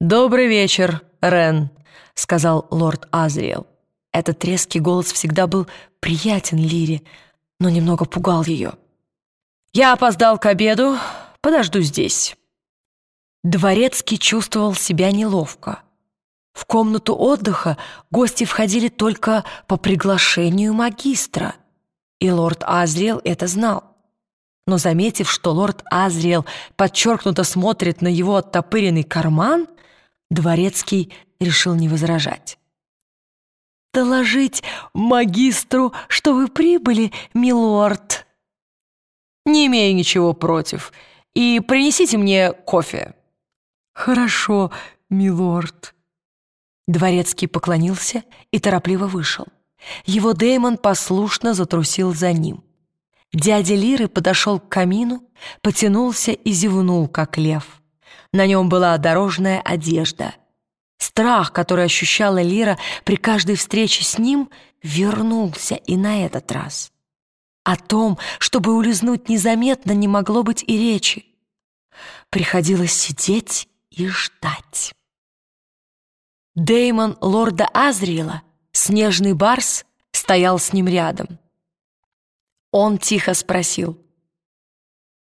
«Добрый вечер, Рен», — сказал лорд Азриэл. Этот резкий голос всегда был приятен Лире, но немного пугал ее. «Я опоздал к обеду, подожду здесь». Дворецкий чувствовал себя неловко. В комнату отдыха гости входили только по приглашению магистра, и лорд Азриэл это знал. Но заметив, что лорд Азриэл подчеркнуто смотрит на его оттопыренный карман, Дворецкий решил не возражать. «Доложить магистру, что вы прибыли, милорд?» «Не имею ничего против. И принесите мне кофе». «Хорошо, милорд». Дворецкий поклонился и торопливо вышел. Его Дэймон послушно затрусил за ним. Дядя Лиры подошел к камину, потянулся и зевнул, как лев. На нем была дорожная одежда. Страх, который ощущала Лира при каждой встрече с ним, вернулся и на этот раз. О том, чтобы улизнуть незаметно, не могло быть и речи. Приходилось сидеть и ждать. Деймон лорда Азриэла, снежный барс, стоял с ним рядом. Он тихо спросил,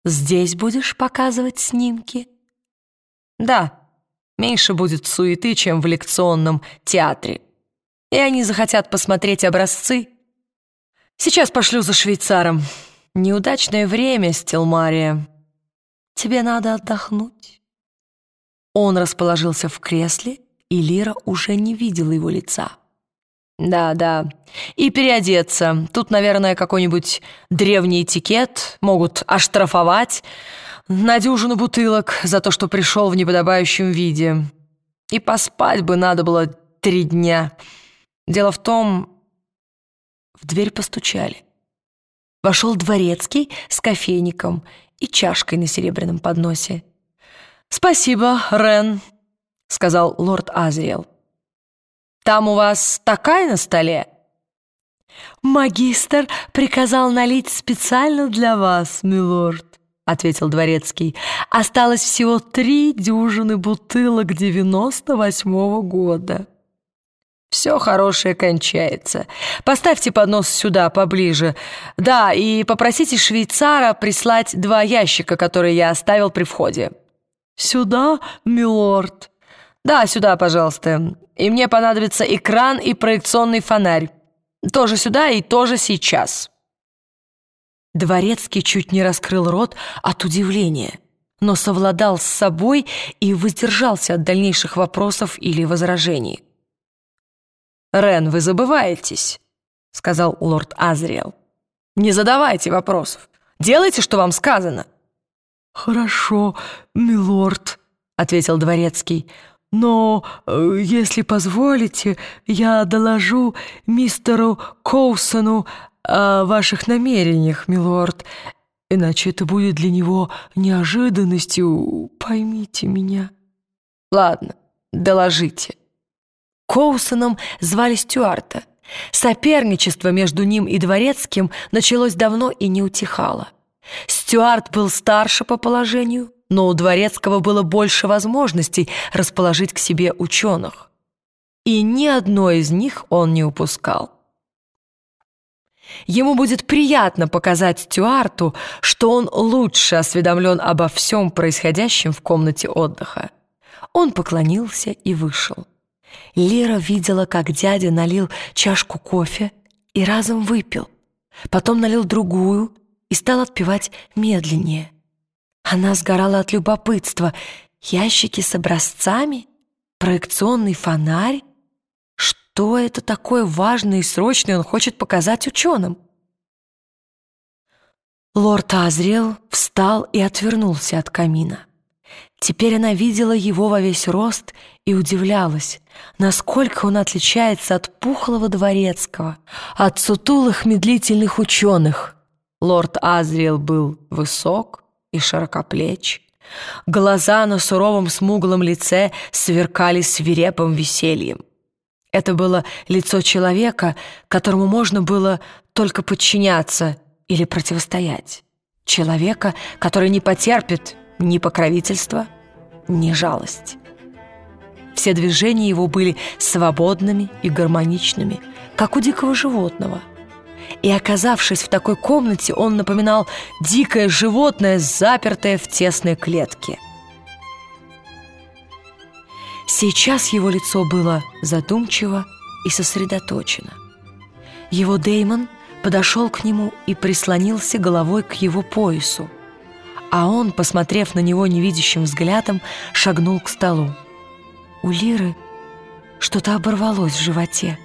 «Здесь будешь показывать снимки?» Да, меньше будет суеты, чем в лекционном театре. И они захотят посмотреть образцы. Сейчас пошлю за швейцаром. Неудачное время, Стелмария. Тебе надо отдохнуть. Он расположился в кресле, и Лира уже не видела его лица. Да, да. И переодеться. Тут, наверное, какой-нибудь древний этикет. Могут оштрафовать на дюжину бутылок за то, что пришел в неподобающем виде. И поспать бы надо было три дня. Дело в том... В дверь постучали. Вошел дворецкий с кофейником и чашкой на серебряном подносе. «Спасибо, Рен», — сказал лорд Азриэл. «Там у вас такая на столе?» «Магистр приказал налить специально для вас, милорд». — ответил дворецкий. «Осталось всего три дюжины бутылок девяносто восьмого года». «Все хорошее кончается. Поставьте поднос сюда, поближе. Да, и попросите швейцара прислать два ящика, которые я оставил при входе». «Сюда, милорд?» «Да, сюда, пожалуйста. И мне понадобится экран и проекционный фонарь. Тоже сюда и тоже сейчас». Дворецкий чуть не раскрыл рот от удивления, но совладал с собой и воздержался от дальнейших вопросов или возражений. «Рен, вы забываетесь», — сказал лорд Азриэл. «Не задавайте вопросов. Делайте, что вам сказано». «Хорошо, милорд», — ответил дворецкий. «Но, э, если позволите, я доложу мистеру Коусону о ваших намерениях, милорд, иначе это будет для него неожиданностью, поймите меня». «Ладно, доложите». Коусоном звали Стюарта. Соперничество между ним и Дворецким началось давно и не утихало. Стюарт был старше по положению, но у Дворецкого было больше возможностей расположить к себе ученых. И ни одной из них он не упускал. Ему будет приятно показать Стюарту, что он лучше осведомлен обо всем происходящем в комнате отдыха. Он поклонился и вышел. Лера видела, как дядя налил чашку кофе и разом выпил. Потом налил другую и стал отпивать медленнее. Она сгорала от любопытства. Ящики с образцами? Проекционный фонарь? Что это такое важное и срочное он хочет показать ученым? Лорд Азриэл встал и отвернулся от камина. Теперь она видела его во весь рост и удивлялась, насколько он отличается от пухлого дворецкого, от сутулых медлительных ученых. Лорд Азриэл был высок и широкоплеч. Глаза на суровом смуглом лице сверкали свирепым весельем. Это было лицо человека, которому можно было только подчиняться или противостоять. Человека, который не потерпит ни покровительства, ни жалость. Все движения его были свободными и гармоничными, как у дикого животного. И оказавшись в такой комнате, он напоминал дикое животное, запертое в тесной клетке. Сейчас его лицо было задумчиво и сосредоточено. Его Деймон подошел к нему и прислонился головой к его поясу, а он, посмотрев на него невидящим взглядом, шагнул к столу. У Лиры что-то оборвалось в животе.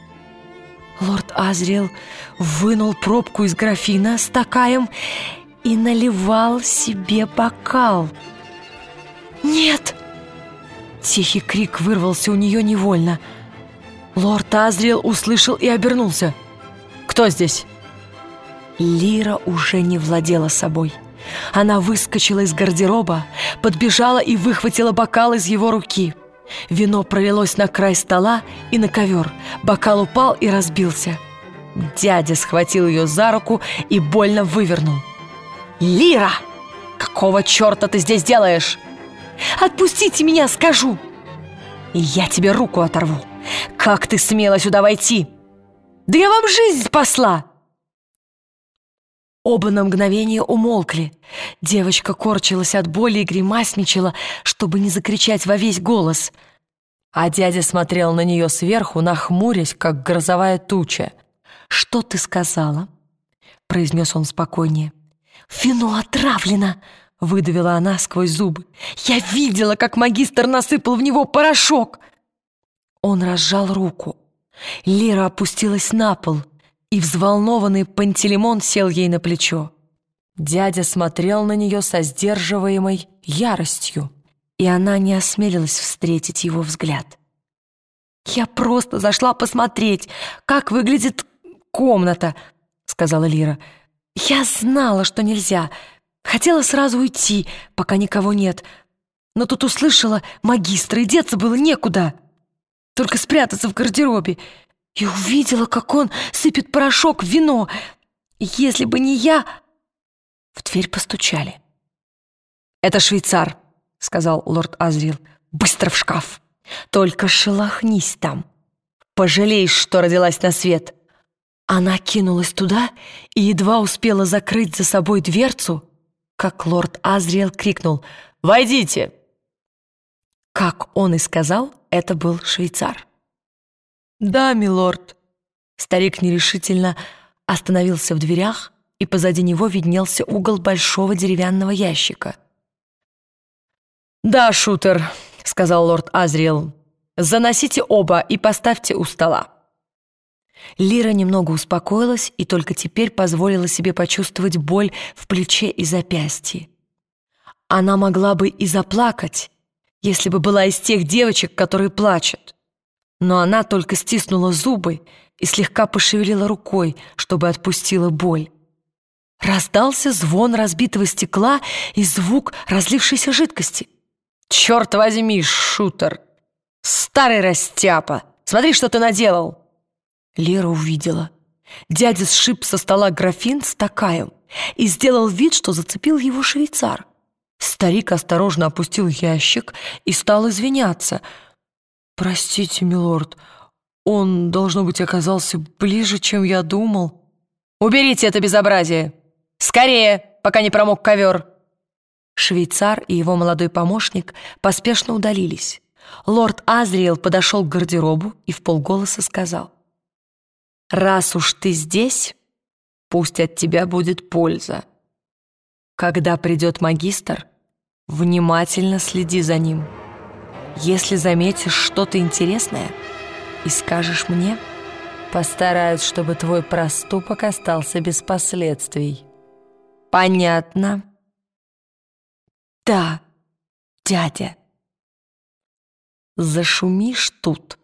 Лорд Азриэл вынул пробку из графина с такаем и наливал себе бокал. «Нет!» Тихий крик вырвался у нее невольно. Лорд Азриэл услышал и обернулся. «Кто здесь?» Лира уже не владела собой. Она выскочила из гардероба, подбежала и выхватила бокал из его руки. Вино пролилось на край стола и на ковер. Бокал упал и разбился. Дядя схватил ее за руку и больно вывернул. «Лира! Какого черта ты здесь делаешь?» «Отпустите меня, скажу!» «И я тебе руку оторву! Как ты смела сюда войти?» «Да я вам жизнь спасла!» Оба на мгновение умолкли. Девочка корчилась от боли и гримасничала, чтобы не закричать во весь голос. А дядя смотрел на нее сверху, нахмурясь, как грозовая туча. «Что ты сказала?» — произнес он спокойнее. «Вино отравлено!» — выдавила она сквозь зубы. «Я видела, как магистр насыпал в него порошок!» Он разжал руку. Лера опустилась на пол — и взволнованный Пантелеймон сел ей на плечо. Дядя смотрел на нее со сдерживаемой яростью, и она не осмелилась встретить его взгляд. «Я просто зашла посмотреть, как выглядит комната», — сказала Лира. «Я знала, что нельзя. Хотела сразу уйти, пока никого нет. Но тут услышала магистра, и деться было некуда. Только спрятаться в гардеробе и увидела, как он сыпет порошок в вино. Если бы не я... В дверь постучали. «Это швейцар», — сказал лорд Азрил. «Быстро в шкаф! Только шелохнись там! Пожалеешь, что родилась на свет!» Она кинулась туда и едва успела закрыть за собой дверцу, как лорд Азриэл крикнул «Войдите!». Как он и сказал, это был швейцар. «Да, милорд». Старик нерешительно остановился в дверях, и позади него виднелся угол большого деревянного ящика. «Да, шутер», — сказал лорд Азриэл, — «заносите оба и поставьте у стола». Лира немного успокоилась и только теперь позволила себе почувствовать боль в плече и запястье. Она могла бы и заплакать, если бы была из тех девочек, которые плачут но она только стиснула зубы и слегка пошевелила рукой, чтобы отпустила боль. Раздался звон разбитого стекла и звук разлившейся жидкости. «Черт возьми, шутер! Старый растяпа! Смотри, что ты наделал!» Лера увидела. Дядя сшиб со стола графин с такаем и сделал вид, что зацепил его швейцар. Старик осторожно опустил ящик и стал извиняться — «Простите, милорд, он, должно быть, оказался ближе, чем я думал». «Уберите это безобразие! Скорее, пока не промок ковер!» Швейцар и его молодой помощник поспешно удалились. Лорд Азриэл подошел к гардеробу и в полголоса сказал. «Раз уж ты здесь, пусть от тебя будет польза. Когда придет магистр, внимательно следи за ним». Если заметишь что-то интересное и скажешь мне, постараюсь, чтобы твой проступок остался без последствий. Понятно? Да, дядя. Зашумишь тут,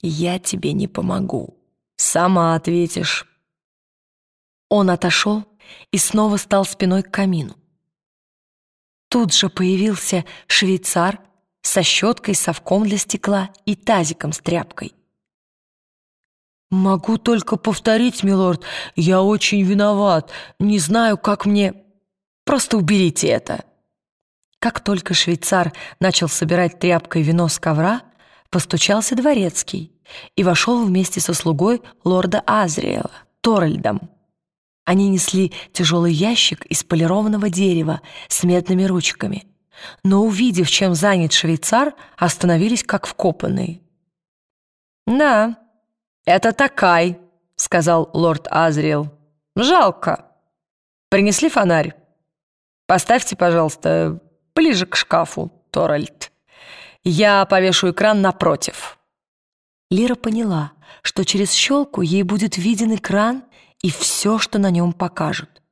я тебе не помогу. Сама ответишь. Он отошел и снова стал спиной к камину. Тут же появился швейцар со щеткой, совком для стекла и тазиком с тряпкой. «Могу только повторить, милорд, я очень виноват, не знаю, как мне...» «Просто уберите это!» Как только швейцар начал собирать тряпкой вино с ковра, постучался дворецкий и вошел вместе со слугой лорда Азриэла, Торальдом. Они несли тяжелый ящик из полированного дерева с медными ручками, но, увидев, чем занят швейцар, остановились как вкопанные. «Да, это такай», — сказал лорд Азриэл. «Жалко. Принесли фонарь? Поставьте, пожалуйста, ближе к шкафу, Торальд. Я повешу экран напротив». Лира поняла, что через щелку ей будет виден экран и все, что на нем покажут.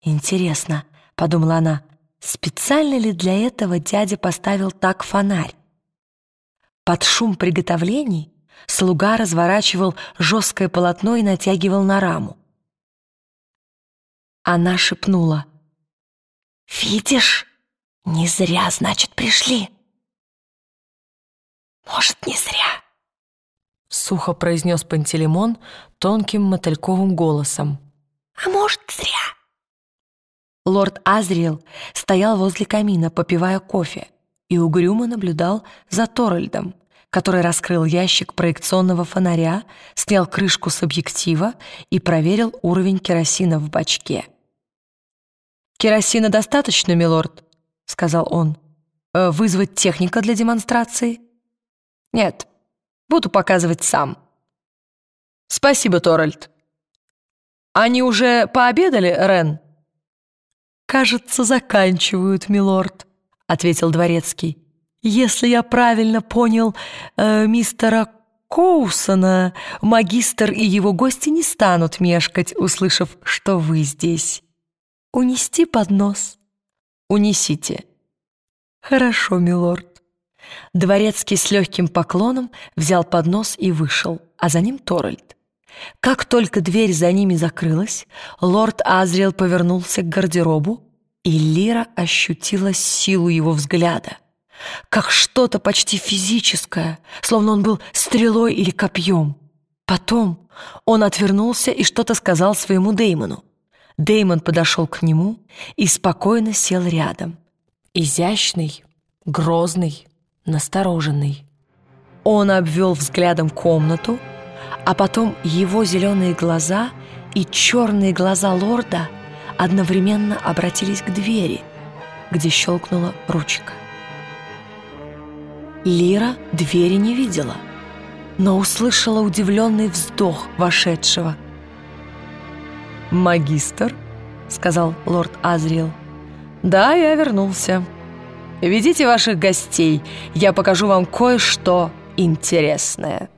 «Интересно», — подумала она, — «специально ли для этого дядя поставил так фонарь?» Под шум приготовлений слуга разворачивал жесткое полотно и натягивал на раму. Она шепнула. «Видишь, не зря, значит, пришли». «Может, не зря», — сухо произнес Пантелеймон тонким мотыльковым голосом. «А может, зря». Лорд Азриэл стоял возле камина, попивая кофе, и угрюмо наблюдал за Торальдом, который раскрыл ящик проекционного фонаря, снял крышку с объектива и проверил уровень керосина в бачке. «Керосина достаточно, милорд?» — сказал он. «Э, «Вызвать техника для демонстрации?» «Нет, буду показывать сам». «Спасибо, Торальд». «Они уже пообедали, Рен?» «Кажется, заканчивают, милорд», — ответил дворецкий. «Если я правильно понял э, мистера Коусона, магистр и его гости не станут мешкать, услышав, что вы здесь. Унести поднос?» «Унесите». «Хорошо, милорд». Дворецкий с легким поклоном взял поднос и вышел, а за ним Торальд. Как только дверь за ними закрылась, лорд Азриэл повернулся к гардеробу, и Лира ощутила силу его взгляда, как что-то почти физическое, словно он был стрелой или копьем. Потом он отвернулся и что-то сказал своему Деймону. Деймон подошел к нему и спокойно сел рядом. Изящный, грозный, настороженный. Он обвел взглядом комнату, а потом его зеленые глаза и черные глаза лорда одновременно обратились к двери, где щелкнула ручка. Лира двери не видела, но услышала удивленный вздох вошедшего. «Магистр», — сказал лорд Азриэл, — «да, я вернулся. Ведите ваших гостей, я покажу вам кое-что интересное».